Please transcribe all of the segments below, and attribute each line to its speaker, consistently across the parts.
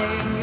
Speaker 1: flying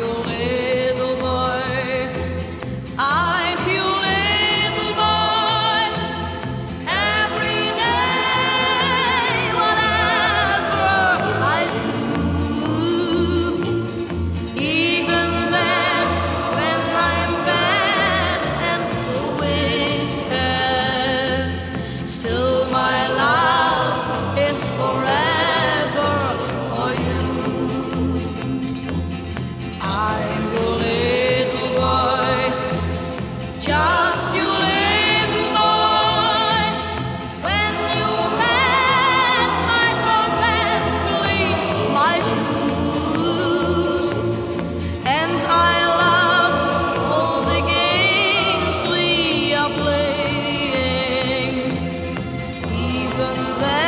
Speaker 1: even there.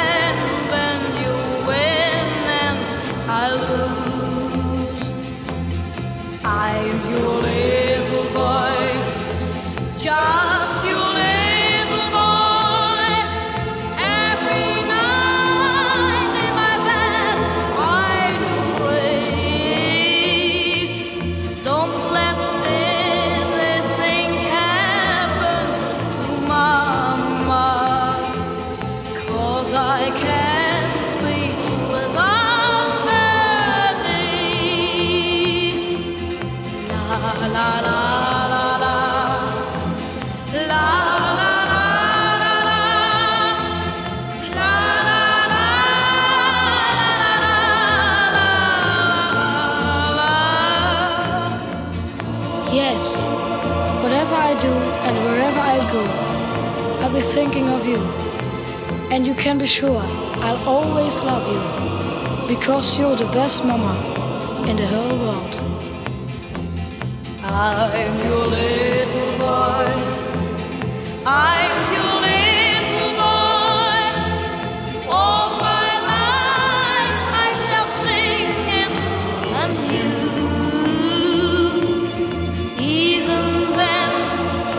Speaker 1: Yes, whatever I do and wherever I go, I'll be thinking of you. And you can be sure I'll always love you because you're the best mama in the whole world. I'm your little boy. I'm your little boy. All my life I shall sing it of you. Even then,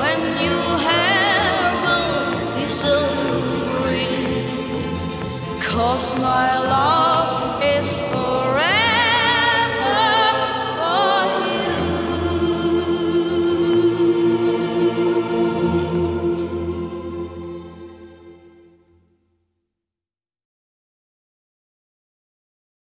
Speaker 1: when your hair will be so free. Cause my love.